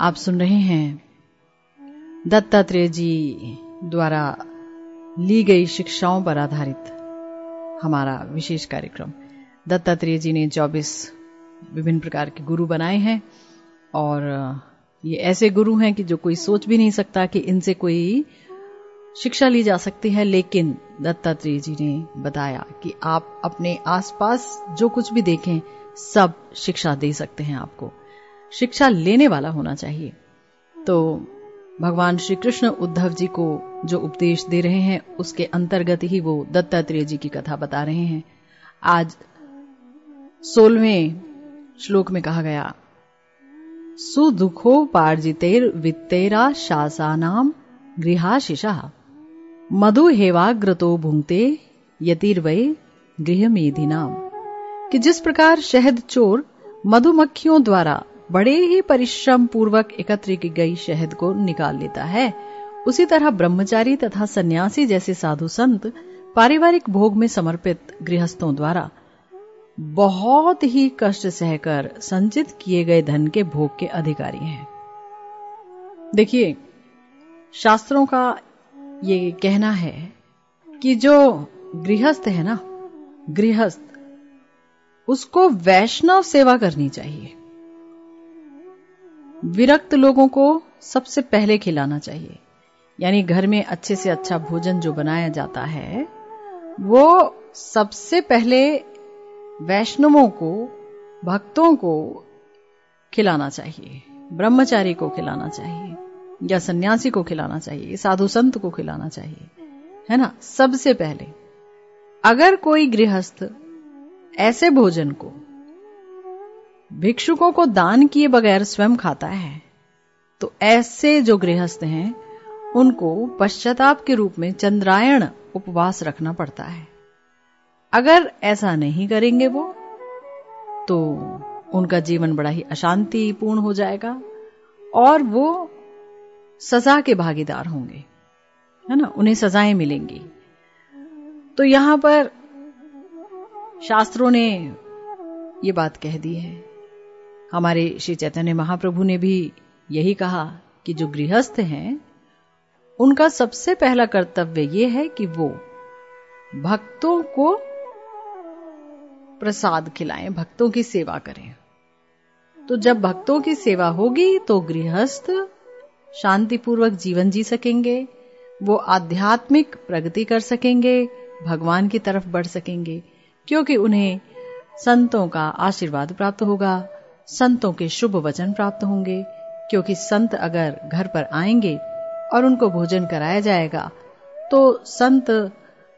आप सुन रहे हैं दत्तात्रेय जी द्वारा ली गई शिक्षाओं पर आधारित हमारा विशेष कार्यक्रम। दत्तात्रेय जी ने 24 विभिन्न प्रकार के गुरु बनाए हैं और ये ऐसे गुरु हैं कि जो कोई सोच भी नहीं सकता कि इनसे कोई शिक्षा ली जा सकती है, लेकिन दत्तात्रेय जी ने बताया कि आप अपने आसपास जो कुछ भी देखें, सब शिक्षा दे सकते हैं आपको। शिक्षा लेने वाला होना चाहिए। तो भगवान श्री कृष्ण उद्धव जी को जो उपदेश दे रहे हैं, उसके अंतर्गत ही वो दत्तात्रेय जी की कथा बता रहे हैं। आज सोलहवें श्लोक में कहा गया सुदुखो पार्जितेर वित्तेरा शासानाम गृहाशिषा मधु हेवाग्रतो भुंगते यतिर्वय गृह नाम कि जिस प्रकार शहद चोर मधुमक्खियों द्वारा बड़े ही परिश्रम पूर्वक एकत्र की गई शहद को निकाल लेता है। उसी तरह ब्रह्मचारी तथा सन्यासी जैसे साधु संत पारिवारिक भोग में समर्पित गृहस्थों द्वारा बहुत ही कष्ट सहकर संचित किए गए धन के भोग के अधिकारी हैं। देखिए, शास्त्रों का ये कहना है कि जो गृहस्थ है ना, गृहस्थ, उसको वैष्णव सेवा करनी चाहिए। विरक्त लोगों को सबसे पहले खिलाना चाहिए। यानी घर में अच्छे से अच्छा भोजन जो बनाया जाता है, वो सबसे पहले वैष्णवों को, भक्तों को खिलाना चाहिए, ब्रह्मचारी को खिलाना चाहिए, या सन्यासी को खिलाना चाहिए साधु संत को खिलाना चाहिए, है ना? सबसे पहले। अगर कोई गृहस्थ ऐसे भोजन को भिक्षुकों को दान किए बगैर स्वयं खाता है। तो ऐसे जो गृहस्थ हैं, उनको पश्चाताप के रूप में चंद्रायण उपवास रखना पड़ता है। अगर ऐसा नहीं करेंगे वो तो उनका जीवन बड़ा ही अशांतिपूर्ण हो जाएगा और वो सजा के भागीदार होंगे, है ना? उन्हें सजाएँ मिलेंगी। तो यहाँ पर शास्त्रों ने ये बात कह दी है हमारे श्री चैतन्य महाप्रभु ने भी यही कहा कि जो गृहस्थ हैं, उनका सबसे पहला कर्तव्य ये है कि वो भक्तों को प्रसाद खिलाएँ, भक्तों की सेवा करें। तो जब भक्तों की सेवा होगी तो गृहस्थ शांतिपूर्वक जीवन जी सकेंगे, वो आध्यात्मिक प्रगति कर सकेंगे, भगवान की तरफ़ बढ़ सकेंगे, क्योंकि उन्हें संतों का आशीर्वाद प्राप्त होगा। संतों के शुभ वचन प्राप्त होंगे, क्योंकि संत अगर घर पर आएँगे और उनको भोजन कराया जाएगा तो संत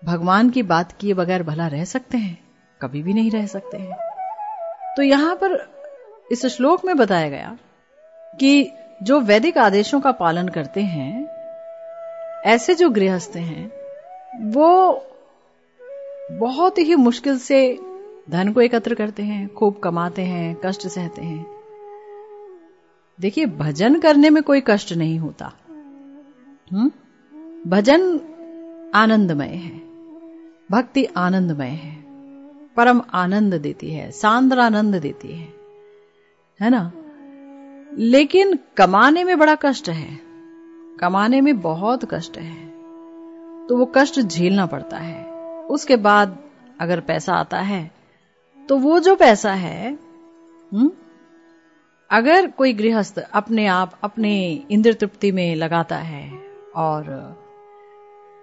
भगवान की बात किए बगैर भला रह सकते हैं, कभी भी नहीं रह सकते हैं। तो यहाँ पर इस श्लोक में बताया गया कि जो वैदिक आदेशों का पालन करते हैं, ऐसे जो गृहस्थ हैं, वो बहुत ही मुश्किल से धन को एकत्र करते हैं, खूब कमाते हैं, कष्ट सहते हैं। देखिए, भजन करने में कोई कष्ट नहीं होता। हम्म भजन आनंदमय है। भक्ति आनंदमय है। परम आनंद देती है, सांद्र आनंद देती है। है ना? लेकिन कमाने में बड़ा कष्ट है। कमाने में बहुत कष्ट है। तो वो कष्ट झेलना पड़ता है। उसके बाद अगर पैसा आता है तो वो जो पैसा है हुँ? हम्म, अगर कोई गृहस्थ अपने आप अपने इंद्र तृप्ति में लगाता है और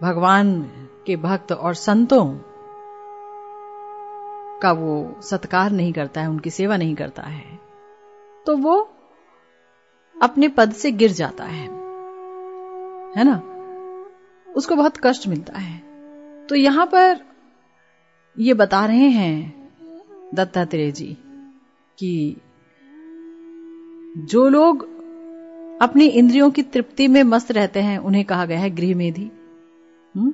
भगवान के भक्त और संतों का वो सत्कार नहीं करता है उनकी सेवा नहीं करता है तो वो अपने पद से गिर जाता है है ना उसको बहुत कष्ट मिलता है तो यहाँ पर ये बता रहे हैं दत्तात्रेय जी, कि जो लोग अपनी इंद्रियों की तृप्ति में मस्त रहते हैं, उन्हें कहा गया है गृह मेधी हम्म?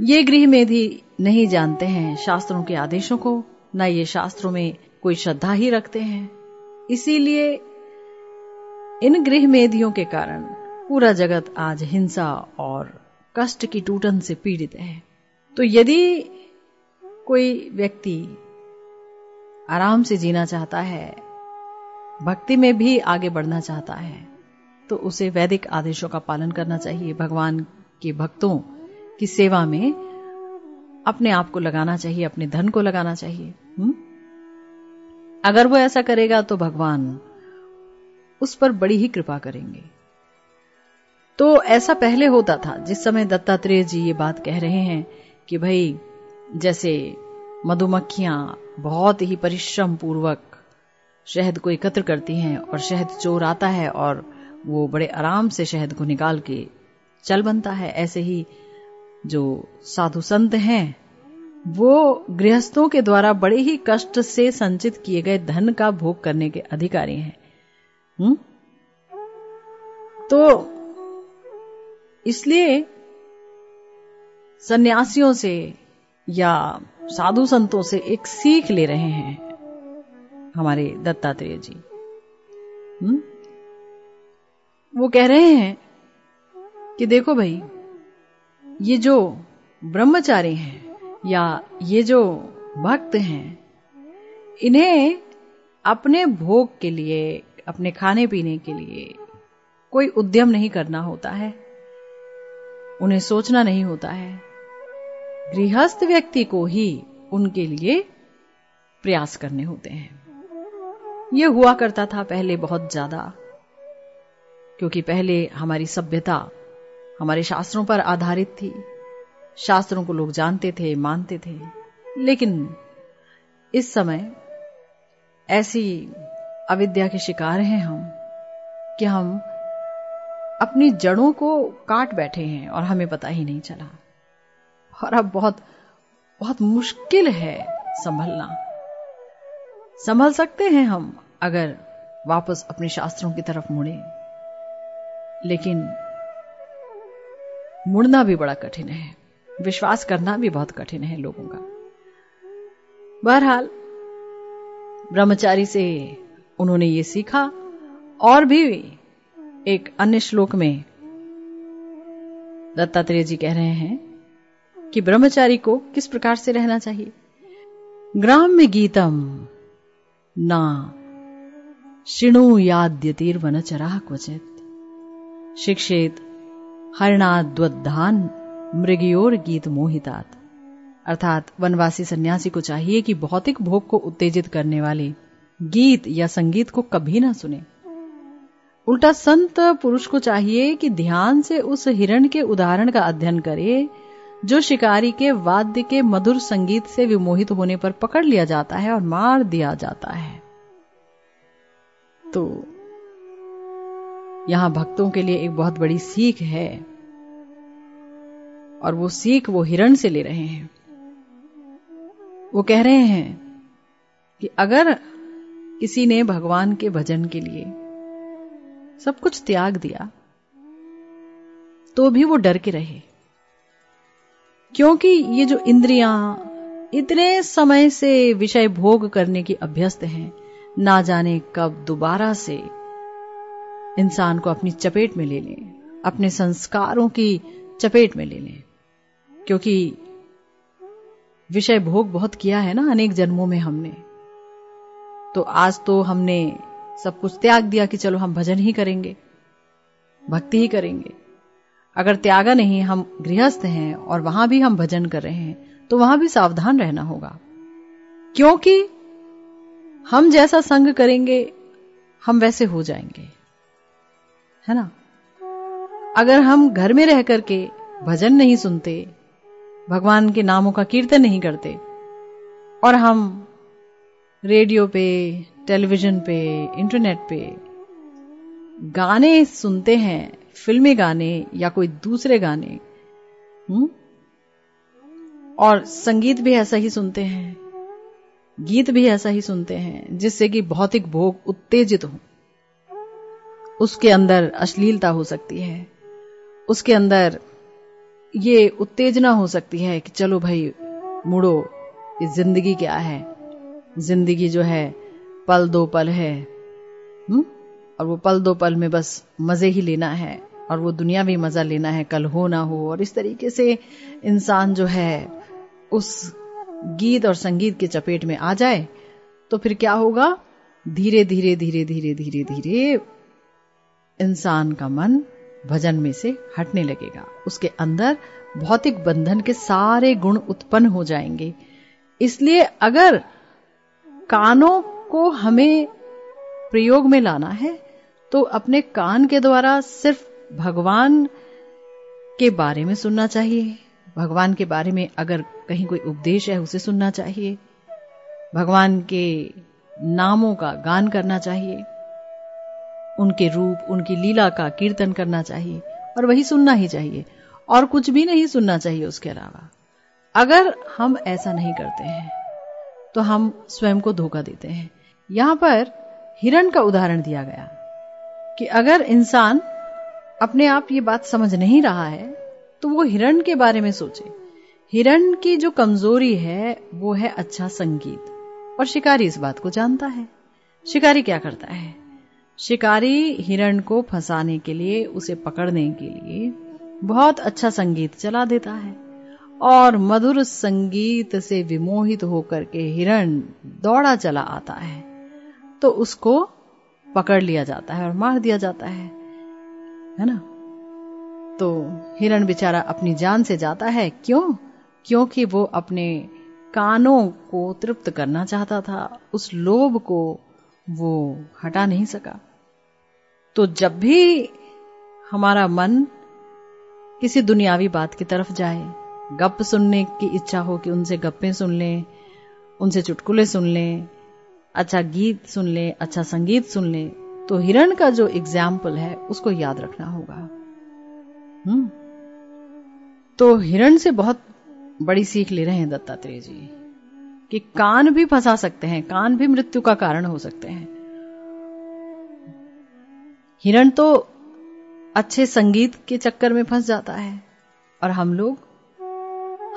ये गृह मेधी नहीं जानते हैं शास्त्रों के आदेशों को, न ये शास्त्रों में कोई श्रद्धा ही रखते हैं। इसीलिए इन गृह मेधियों के कारण पूरा जगत आज हिंसा और कष्ट की टूटन से पीड़ित है। तो यदि कोई व्यक्ति आराम से जीना चाहता है, भक्ति में भी आगे बढ़ना चाहता है तो उसे वैदिक आदेशों का पालन करना चाहिए भगवान के भक्तों की सेवा में अपने आप को लगाना चाहिए, अपने धन को लगाना चाहिए, हुँ? अगर वो ऐसा करेगा तो भगवान उस पर बड़ी ही कृपा करेंगे तो ऐसा पहले होता था, जिस समय दत्तात्रेय जी ये बात कह रहे हैं कि भाई, जैसे मधुमक्खियाँ बहुत ही परिश्रम पूर्वक शहद को एकत्र करती हैं और शहद चोर आता है और वो बड़े आराम से शहद को निकाल के चल बनता है ऐसे ही जो साधु संत हैं, वो गृहस्थों के द्वारा बड़े ही कष्ट से संचित किए गए धन का भोग करने के अधिकारी हैं हुँ? तो इसलिए सन्यासियों से या साधु संतों से एक सीख ले रहे हैं हमारे दत्तात्रेय जी हुँ? हम्म? वो कह रहे हैं कि देखो भाई, ये जो ब्रह्मचारी हैं या ये जो भक्त हैं, इन्हें अपने भोग के लिए, अपने खाने पीने के लिए कोई उद्यम नहीं करना होता है उन्हें सोचना नहीं होता है गृहस्थ व्यक्ति को ही उनके लिए प्रयास करने होते हैं। यह हुआ करता था पहले बहुत ज़्यादा, क्योंकि पहले हमारी सभ्यता हमारे शास्त्रों पर आधारित थी। शास्त्रों को लोग जानते थे, मानते थे। लेकिन इस समय ऐसी अविद्या के शिकार हैं हम कि हम अपनी जड़ों को काट बैठे हैं और हमें पता ही नहीं चला। और अब बहुत बहुत मुश्किल है संभलना। संभल सकते हैं हम अगर वापस अपने शास्त्रों की तरफ़ मुड़े। लेकिन मुड़ना भी बड़ा कठिन है। विश्वास करना भी बहुत कठिन है लोगों का। बहरहाल, ब्रह्मचारी से उन्होंने ये सीखा और भी एक अन्य श्लोक में दत्तात्रेय जी कह रहे हैं कि ब्रह्मचारी को किस प्रकार से रहना चाहिए? ग्राम में गीतम ना शिणु याद्यतीर्वन चरा क्वचित। शिक्षित हरणाद्वधान मृगयोर गीत मोहितात। अर्थात वनवासी सन्यासी को चाहिए कि भौतिक भोग को उत्तेजित करने वाले गीत या संगीत को कभी ना सुने। उल्टा संत पुरुष को चाहिए कि ध्यान से उस हिरण के उदाहरण का अध्ययन करे जो शिकारी के वाद्य के मधुर संगीत से विमोहित होने पर पकड़ लिया जाता है और मार दिया जाता है। तो यहाँ भक्तों के लिए एक बहुत बड़ी सीख है और वो सीख वो हिरण से ले रहे हैं। वो कह रहे हैं कि अगर किसी ने भगवान के भजन के लिए सब कुछ त्याग दिया तो भी वो डर के रहे। क्योंकि ये जो इंद्रियाँ इतने समय से विषय भोग करने की अभ्यस्त हैं, ना जाने कब दोबारा से इंसान को अपनी चपेट में ले लें, अपने संस्कारों की चपेट में ले लें। क्योंकि विषय भोग बहुत किया है ना अनेक जन्मों में हमने। तो आज तो हमने सब कुछ त्याग दिया कि चलो हम भजन ही करेंगे, भक्ति ही करेंगे। अगर त्यागा नहीं, हम गृहस्थ हैं और वहाँ भी हम भजन कर रहे हैं तो वहाँ भी सावधान रहना होगा। क्योंकि हम जैसा संग करेंगे, हम वैसे हो जाएँगे। है ना? अगर हम घर में रह करके भजन नहीं सुनते, भगवान के नामों का कीर्तन नहीं करते, और हम रेडियो पे, टेलीविज़न पे, इंटरनेट पे गाने सुनते हैं फिल्मी गाने या कोई दूसरे गाने हुँ? और संगीत भी ऐसा ही सुनते हैं, गीत भी ऐसा ही सुनते हैं, जिससे कि भौतिक भोग उत्तेजित हो उसके अंदर अश्लीलता हो सकती है, उसके अंदर ये उत्तेजना हो सकती है कि चलो भाई, मुड़ो, ये ज़िंदगी क्या है ज़िंदगी जो है, पल दो पल है हुँ? और वो पल दो पल में बस मज़े ही लेना है और वो दुनिया भी मज़ा लेना है, कल हो ना हो। और इस तरीके से इंसान जो है, उस गीत और संगीत के चपेट में आ जाए तो फिर क्या होगा? धीरे धीरे धीरे धीरे धीरे धीरे इंसान का मन भजन में से हटने लगेगा। उसके अंदर भौतिक बंधन के सारे गुण उत्पन्न हो जाएँगे। इसलिए अगर कानों को हमें प्रयोग में लाना है तो अपने कान के द्वारा सिर्फ़ भगवान के बारे में सुनना चाहिए। भगवान के बारे में अगर कहीं कोई उपदेश है, उसे सुनना चाहिए। भगवान के नामों का गान करना चाहिए। उनके रूप, उनकी लीला का कीर्तन करना चाहिए और वही सुनना ही चाहिए और कुछ भी नहीं सुनना चाहिए उसके अलावा। अगर हम ऐसा नहीं करते हैं तो हम स्वयं को धोखा देते हैं। यहाँ पर हिरण का उदाहरण दिया गया कि अगर इंसान अपने आप ये बात समझ नहीं रहा है तो वो हिरण के बारे में सोचे। हिरण की जो कमज़ोरी है, वो है अच्छा संगीत, और शिकारी इस बात को जानता है। शिकारी क्या करता है? शिकारी हिरण को फंसाने के लिए, उसे पकड़ने के लिए बहुत अच्छा संगीत चला देता है, और मधुर संगीत से विमोहित होकर के हिरण दौड़ा चला आता है तो उसको पकड़ लिया जाता है और मार दिया जाता है। है ना? तो हिरण बेचारा अपनी जान से जाता है। क्यों? क्योंकि वो अपने कानों को तृप्त करना चाहता था। उस लोभ को वो हटा नहीं सका। तो जब भी हमारा मन किसी दुनियावी बात की तरफ़ जाए गप सुनने की इच्छा हो कि उनसे गप्पे सुन लें, उनसे चुटकुले सुन लें अच्छा गीत सुन लें अच्छा संगीत सुन लें तो हिरण का जो एग्ज़ाम्पल है, उसको याद रखना होगा। हम्म। तो हिरण से बहुत बड़ी सीख ले रहे हैं दत्तात्रेय जी कि कान भी फंसा सकते हैं, कान भी मृत्यु का कारण हो सकते हैं। हिरण तो अच्छे संगीत के चक्कर में फंस जाता है। और हम लोग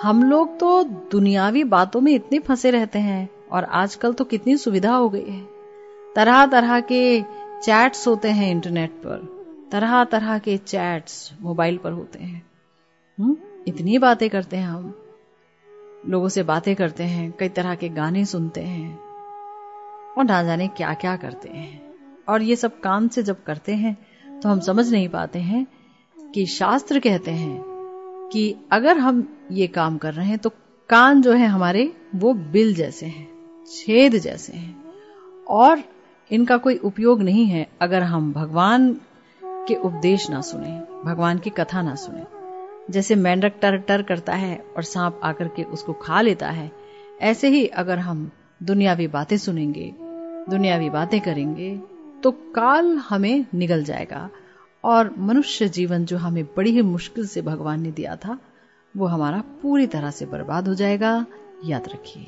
हम लोग तो दुनियावी बातों में इतने फंसे रहते हैं और आजकल तो कितनी सुविधा हो गई है। तरह तरह के चैट्स होते हैं इंटरनेट पर। तरह तरह के चैट्स मोबाइल पर होते हैं। हुँ? इतनी बातें करते हैं हम। लोगों से बातें करते हैं, कई तरह के गाने सुनते हैं। और ना जाने क्या क्या करते हैं। और ये सब काम से जब करते हैं तो हम समझ नहीं पाते हैं कि शास्त्र कहते हैं कि अगर हम ये काम कर रहे हैं तो कान जो है हमारे, वो बिल जैसे हैं, छेद जैसे हैं। और इनका कोई उपयोग नहीं है अगर हम भगवान के उपदेश ना सुने, भगवान की कथा ना सुने। जैसे मेंढक टर टर करता है और सांप आकर के उसको खा लेता है, ऐसे ही अगर हम दुनियावी बातें सुनेंगे, दुनियावी बातें करेंगे तो काल हमें निगल जाएगा और मनुष्य जीवन जो हमें बड़ी ही मुश्किल से भगवान ने दिया था, वो हमारा पूरी तरह से बर्बाद हो जाएगा। याद रखिए।